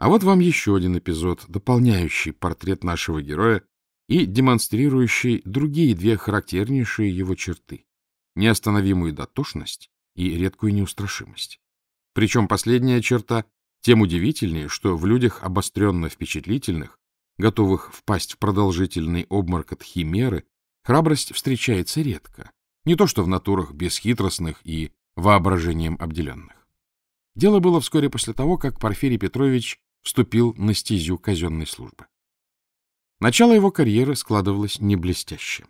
А вот вам еще один эпизод, дополняющий портрет нашего героя и демонстрирующий другие две характернейшие его черты — неостановимую дотошность и редкую неустрашимость. Причем последняя черта тем удивительнее, что в людях обостренно впечатлительных, готовых впасть в продолжительный обморок от химеры, храбрость встречается редко, не то что в натурах бесхитростных и воображением обделенных. Дело было вскоре после того, как Порфирий Петрович вступил на стезю казенной службы. Начало его карьеры складывалось не блестяще.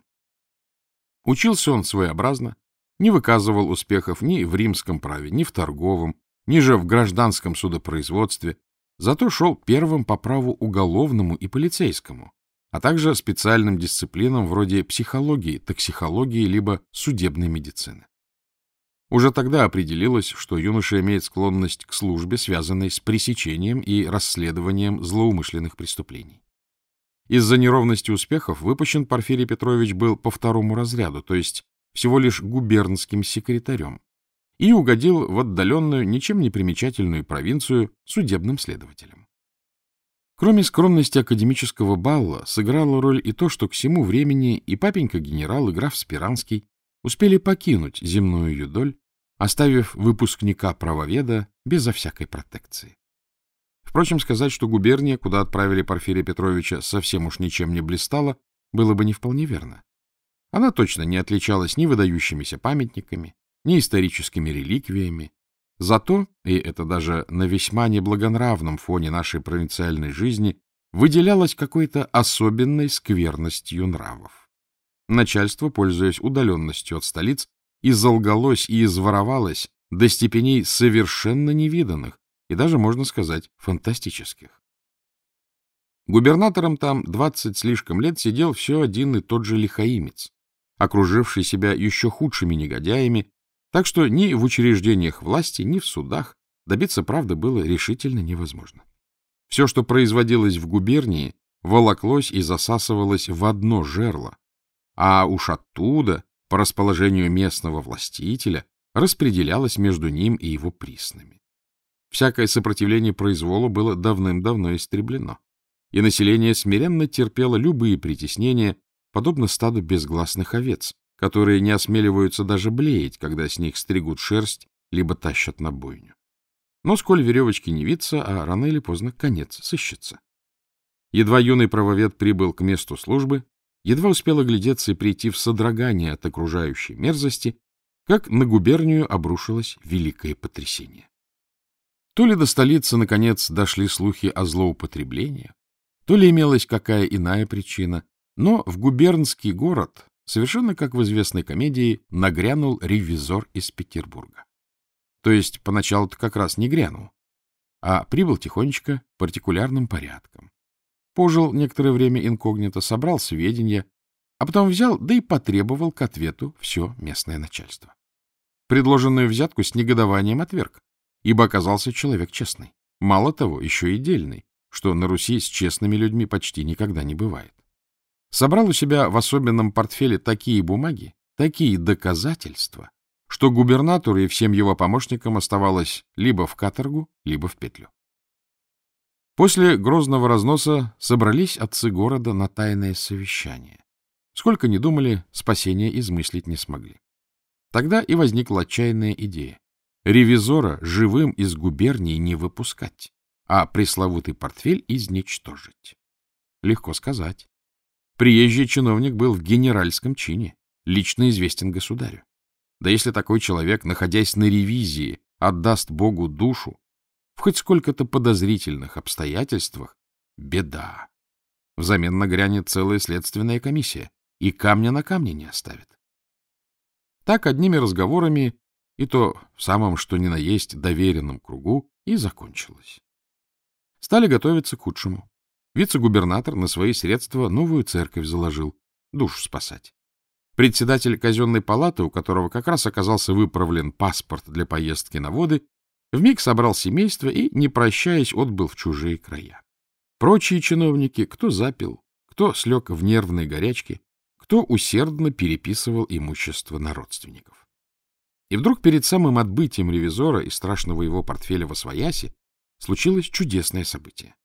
Учился он своеобразно, не выказывал успехов ни в римском праве, ни в торговом, ни же в гражданском судопроизводстве, зато шел первым по праву уголовному и полицейскому, а также специальным дисциплинам вроде психологии, токсихологии либо судебной медицины. Уже тогда определилось, что юноша имеет склонность к службе, связанной с пресечением и расследованием злоумышленных преступлений. Из-за неровности успехов выпущен Порфирий Петрович был по второму разряду, то есть всего лишь губернским секретарем, и угодил в отдаленную, ничем не примечательную провинцию судебным следователем. Кроме скромности академического балла, сыграло роль и то, что к всему времени и папенька-генерал, и граф Спиранский успели покинуть земную юдоль оставив выпускника-правоведа безо всякой протекции. Впрочем, сказать, что губерния, куда отправили Порфирия Петровича, совсем уж ничем не блистала, было бы не вполне верно. Она точно не отличалась ни выдающимися памятниками, ни историческими реликвиями. Зато, и это даже на весьма неблагонравном фоне нашей провинциальной жизни, выделялась какой-то особенной скверностью нравов. Начальство, пользуясь удаленностью от столиц, и залгалось и изворовалось до степеней совершенно невиданных и даже, можно сказать, фантастических. Губернатором там двадцать слишком лет сидел все один и тот же лихаимец, окруживший себя еще худшими негодяями, так что ни в учреждениях власти, ни в судах добиться правды было решительно невозможно. Все, что производилось в губернии, волоклось и засасывалось в одно жерло, а уж оттуда по расположению местного властителя распределялось между ним и его приснами. Всякое сопротивление произволу было давным-давно истреблено, и население смиренно терпело любые притеснения, подобно стаду безгласных овец, которые не осмеливаются даже блеять, когда с них стригут шерсть либо тащат на бойню. Но сколь веревочки не виться, а рано или поздно конец сыщется. Едва юный правовед прибыл к месту службы, едва успел оглядеться и прийти в содрогание от окружающей мерзости, как на губернию обрушилось великое потрясение. То ли до столицы, наконец, дошли слухи о злоупотреблении, то ли имелась какая иная причина, но в губернский город, совершенно как в известной комедии, нагрянул ревизор из Петербурга. То есть поначалу-то как раз не грянул, а прибыл тихонечко партикулярным порядком. Пожил некоторое время инкогнито, собрал сведения, а потом взял, да и потребовал к ответу все местное начальство. Предложенную взятку с негодованием отверг, ибо оказался человек честный. Мало того, еще и дельный, что на Руси с честными людьми почти никогда не бывает. Собрал у себя в особенном портфеле такие бумаги, такие доказательства, что губернатору и всем его помощникам оставалось либо в каторгу, либо в петлю. После грозного разноса собрались отцы города на тайное совещание. Сколько ни думали, спасения измыслить не смогли. Тогда и возникла отчаянная идея. Ревизора живым из губернии не выпускать, а пресловутый портфель изничтожить. Легко сказать. Приезжий чиновник был в генеральском чине, лично известен государю. Да если такой человек, находясь на ревизии, отдаст Богу душу, хоть сколько-то подозрительных обстоятельствах — беда. Взамен нагрянет целая следственная комиссия, и камня на камне не оставит. Так одними разговорами, и то в самом что ни на есть доверенном кругу, и закончилось. Стали готовиться к худшему. Вице-губернатор на свои средства новую церковь заложил, душу спасать. Председатель казенной палаты, у которого как раз оказался выправлен паспорт для поездки на воды, Вмиг собрал семейство и, не прощаясь, отбыл в чужие края. Прочие чиновники, кто запил, кто слег в нервной горячке, кто усердно переписывал имущество на родственников. И вдруг перед самым отбытием ревизора и страшного его портфеля во свояси случилось чудесное событие.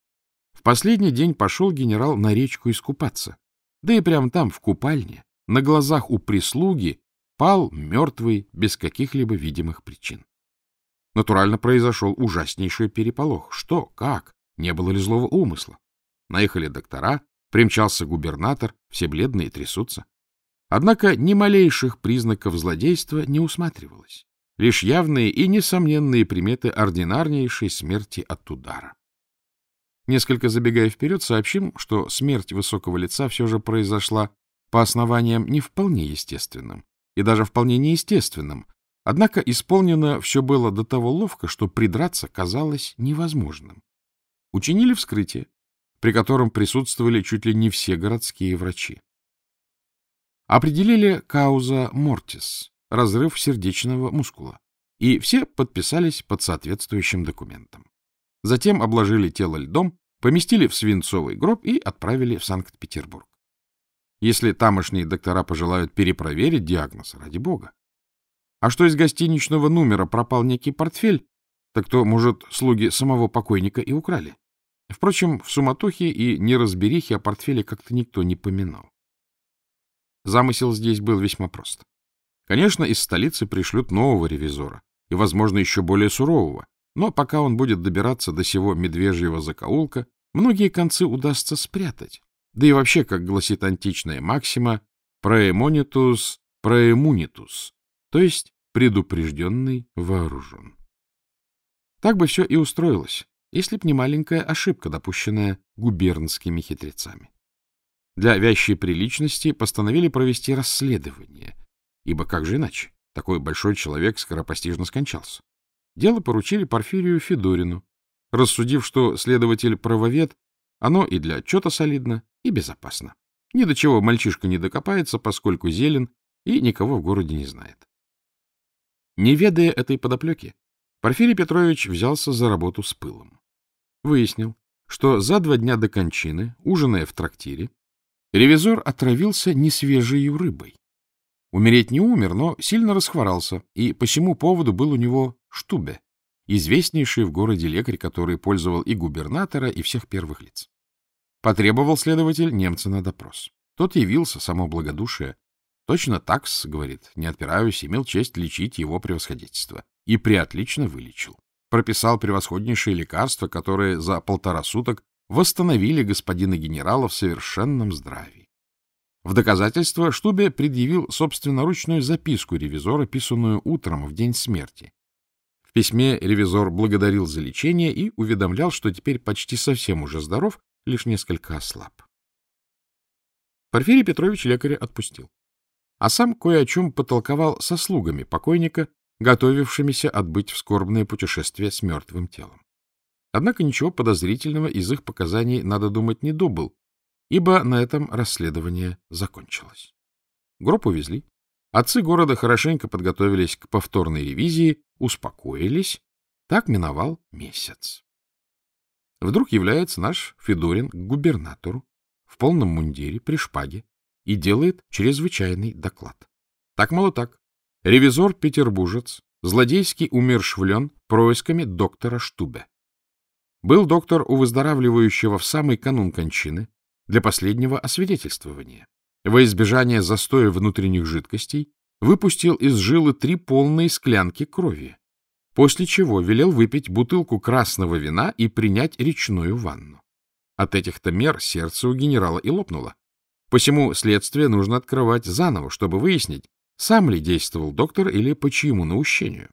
В последний день пошел генерал на речку искупаться. Да и прямо там, в купальне, на глазах у прислуги, пал мертвый без каких-либо видимых причин. Натурально произошел ужаснейший переполох. Что? Как? Не было ли злого умысла? Наехали доктора, примчался губернатор, все бледные трясутся. Однако ни малейших признаков злодейства не усматривалось. Лишь явные и несомненные приметы ординарнейшей смерти от удара. Несколько забегая вперед, сообщим, что смерть высокого лица все же произошла по основаниям не вполне естественным и даже вполне неестественным, однако исполнено все было до того ловко, что придраться казалось невозможным. Учинили вскрытие, при котором присутствовали чуть ли не все городские врачи. Определили кауза мортис, разрыв сердечного мускула, и все подписались под соответствующим документом. Затем обложили тело льдом, поместили в свинцовый гроб и отправили в Санкт-Петербург. Если тамошние доктора пожелают перепроверить диагноз, ради бога. А что из гостиничного номера пропал некий портфель, так то, может, слуги самого покойника и украли. Впрочем, в суматохе и неразберихе о портфеле как-то никто не поминал. Замысел здесь был весьма прост. Конечно, из столицы пришлют нового ревизора, и, возможно, еще более сурового, но пока он будет добираться до сего медвежьего закоулка, многие концы удастся спрятать. Да и вообще, как гласит античная максима, проэмонитус проэмунитус, то есть предупрежденный вооружен. Так бы все и устроилось, если б не маленькая ошибка, допущенная губернскими хитрецами. Для вящей приличности постановили провести расследование, ибо как же иначе? Такой большой человек скоропостижно скончался. Дело поручили Порфирию Федорину, рассудив, что следователь-правовед, оно и для отчета солидно, и безопасно. Ни до чего мальчишка не докопается, поскольку зелен и никого в городе не знает. Не ведая этой подоплеки, Порфирий Петрович взялся за работу с пылом. Выяснил, что за два дня до кончины, ужиная в трактире, ревизор отравился несвежей рыбой. Умереть не умер, но сильно расхворался, и по всему поводу был у него Штубе, известнейший в городе лекарь, который пользовал и губернатора, и всех первых лиц. Потребовал следователь немца на допрос. Тот явился, само благодушие. Точно такс, говорит, не отпираюсь, имел честь лечить его превосходительство. И приотлично вылечил. Прописал превосходнейшие лекарства, которые за полтора суток восстановили господина генерала в совершенном здравии. В доказательство Штубе предъявил собственноручную записку ревизора, писанную утром в день смерти. В письме ревизор благодарил за лечение и уведомлял, что теперь почти совсем уже здоров, лишь несколько ослаб. Порфирий Петрович лекаря отпустил, а сам кое о чем потолковал со слугами покойника, готовившимися отбыть в скорбное путешествие с мертвым телом. Однако ничего подозрительного из их показаний, надо думать, не добыл, ибо на этом расследование закончилось. Гроб увезли. Отцы города хорошенько подготовились к повторной ревизии, успокоились. Так миновал месяц. Вдруг является наш Федорин к губернатору в полном мундире, при шпаге, и делает чрезвычайный доклад. Так мало так. Ревизор-петербуржец, злодейски умершвлен происками доктора Штубе. Был доктор у выздоравливающего в самый канун кончины для последнего освидетельствования. Во избежание застоя внутренних жидкостей выпустил из жилы три полные склянки крови после чего велел выпить бутылку красного вина и принять речную ванну. От этих-то мер сердце у генерала и лопнуло. Посему следствие нужно открывать заново, чтобы выяснить, сам ли действовал доктор или по чьему наущению.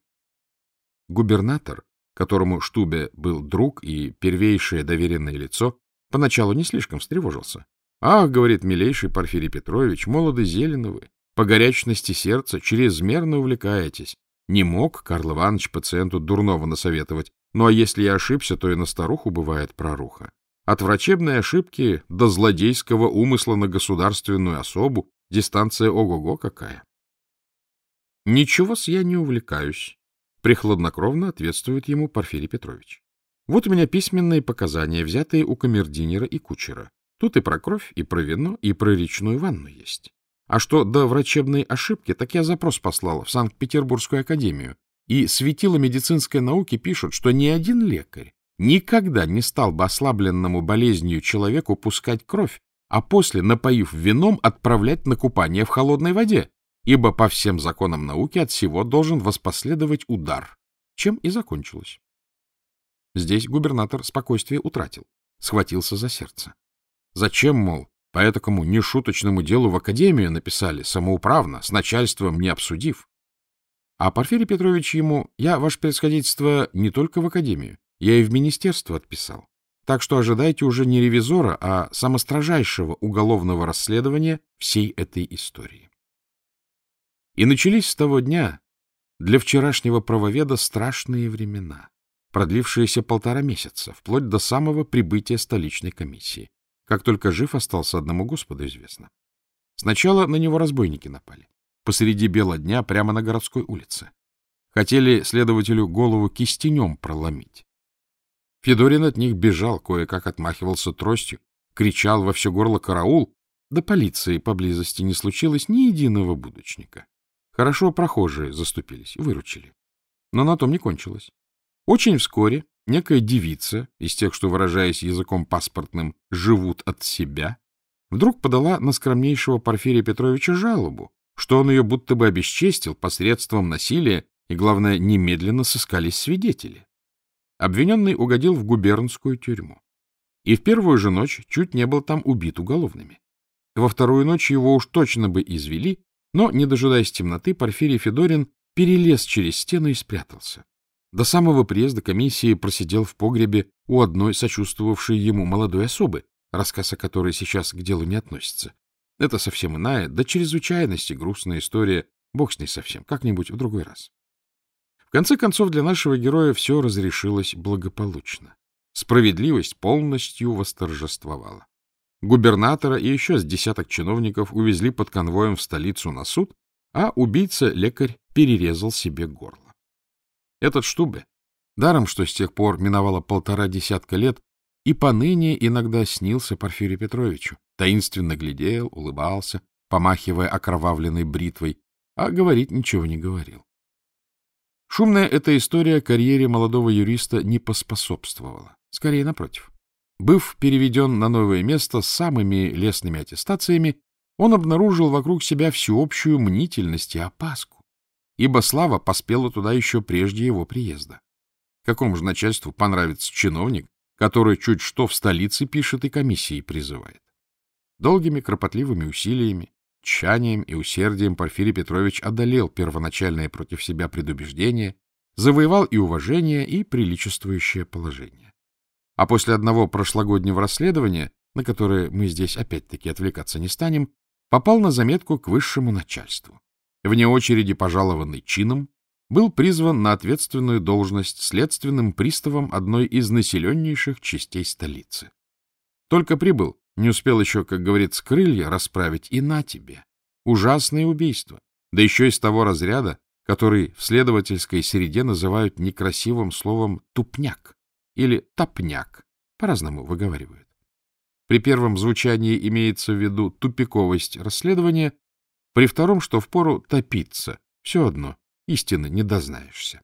Губернатор, которому Штубе был друг и первейшее доверенное лицо, поначалу не слишком встревожился. — Ах, — говорит милейший Порфирий Петрович, — молоды зелены по горячности сердца чрезмерно увлекаетесь. Не мог Карл Иванович пациенту дурного насоветовать, ну а если я ошибся, то и на старуху бывает проруха. От врачебной ошибки до злодейского умысла на государственную особу дистанция ого-го какая. Ничего-с я не увлекаюсь, прихладнокровно ответствует ему Порфирий Петрович. Вот у меня письменные показания, взятые у камердинера и кучера. Тут и про кровь, и про вино, и про речную ванну есть. А что до врачебной ошибки, так я запрос послал в Санкт-Петербургскую академию. И светило медицинской науки пишут, что ни один лекарь никогда не стал бы ослабленному болезнью человеку пускать кровь, а после, напоив вином, отправлять на купание в холодной воде, ибо по всем законам науки от всего должен воспоследовать удар, чем и закончилось. Здесь губернатор спокойствие утратил, схватился за сердце. Зачем, мол, по этому нешуточному делу в академию написали самоуправно, с начальством не обсудив? А Порфирий Петрович ему, я, ваше происходительство, не только в академию, я и в министерство отписал. Так что ожидайте уже не ревизора, а самострожайшего уголовного расследования всей этой истории. И начались с того дня для вчерашнего правоведа страшные времена, продлившиеся полтора месяца, вплоть до самого прибытия столичной комиссии. Как только жив остался одному Господу известно. Сначала на него разбойники напали посреди бела дня прямо на городской улице. Хотели следователю голову кистенем проломить. Федорин от них бежал, кое-как отмахивался тростью, кричал во все горло «караул!», до полиции поблизости не случилось ни единого будочника. Хорошо прохожие заступились, выручили. Но на том не кончилось. Очень вскоре некая девица, из тех, что, выражаясь языком паспортным, живут от себя, вдруг подала на скромнейшего Порфирия Петровича жалобу, что он ее будто бы обесчестил посредством насилия, и, главное, немедленно сыскались свидетели. Обвиненный угодил в губернскую тюрьму. И в первую же ночь чуть не был там убит уголовными. Во вторую ночь его уж точно бы извели, но, не дожидаясь темноты, Порфирий Федорин перелез через стену и спрятался. До самого приезда комиссии просидел в погребе у одной сочувствовавшей ему молодой особы, рассказ о которой сейчас к делу не относится. Это совсем иная, до чрезвычайности грустная история. Бог с ней совсем, как-нибудь в другой раз. Конце концов, для нашего героя все разрешилось благополучно. Справедливость полностью восторжествовала. Губернатора и еще с десяток чиновников увезли под конвоем в столицу на суд, а убийца-лекарь перерезал себе горло. Этот Штубе, даром что с тех пор миновало полтора десятка лет, и поныне иногда снился Порфирию Петровичу, таинственно глядел, улыбался, помахивая окровавленной бритвой, а говорить ничего не говорил. Шумная эта история карьере молодого юриста не поспособствовала, скорее напротив. Быв переведен на новое место с самыми лестными аттестациями, он обнаружил вокруг себя всеобщую мнительность и опаску, ибо Слава поспела туда еще прежде его приезда. Какому же начальству понравится чиновник, который чуть что в столице пишет и комиссии призывает? Долгими кропотливыми усилиями, тщанием и усердием Порфирий Петрович одолел первоначальное против себя предубеждение, завоевал и уважение, и приличествующее положение. А после одного прошлогоднего расследования, на которое мы здесь опять-таки отвлекаться не станем, попал на заметку к высшему начальству. Вне очереди пожалованный чином, был призван на ответственную должность следственным приставом одной из населеннейших частей столицы. Только прибыл, не успел еще, как говорится, крылья расправить, и на тебе. Ужасное убийство. Да еще из того разряда, который в следовательской среде называют некрасивым словом «тупняк» или «топняк», по-разному выговаривают. При первом звучании имеется в виду тупиковость расследования, при втором, что впору топиться, все одно, истины не дознаешься.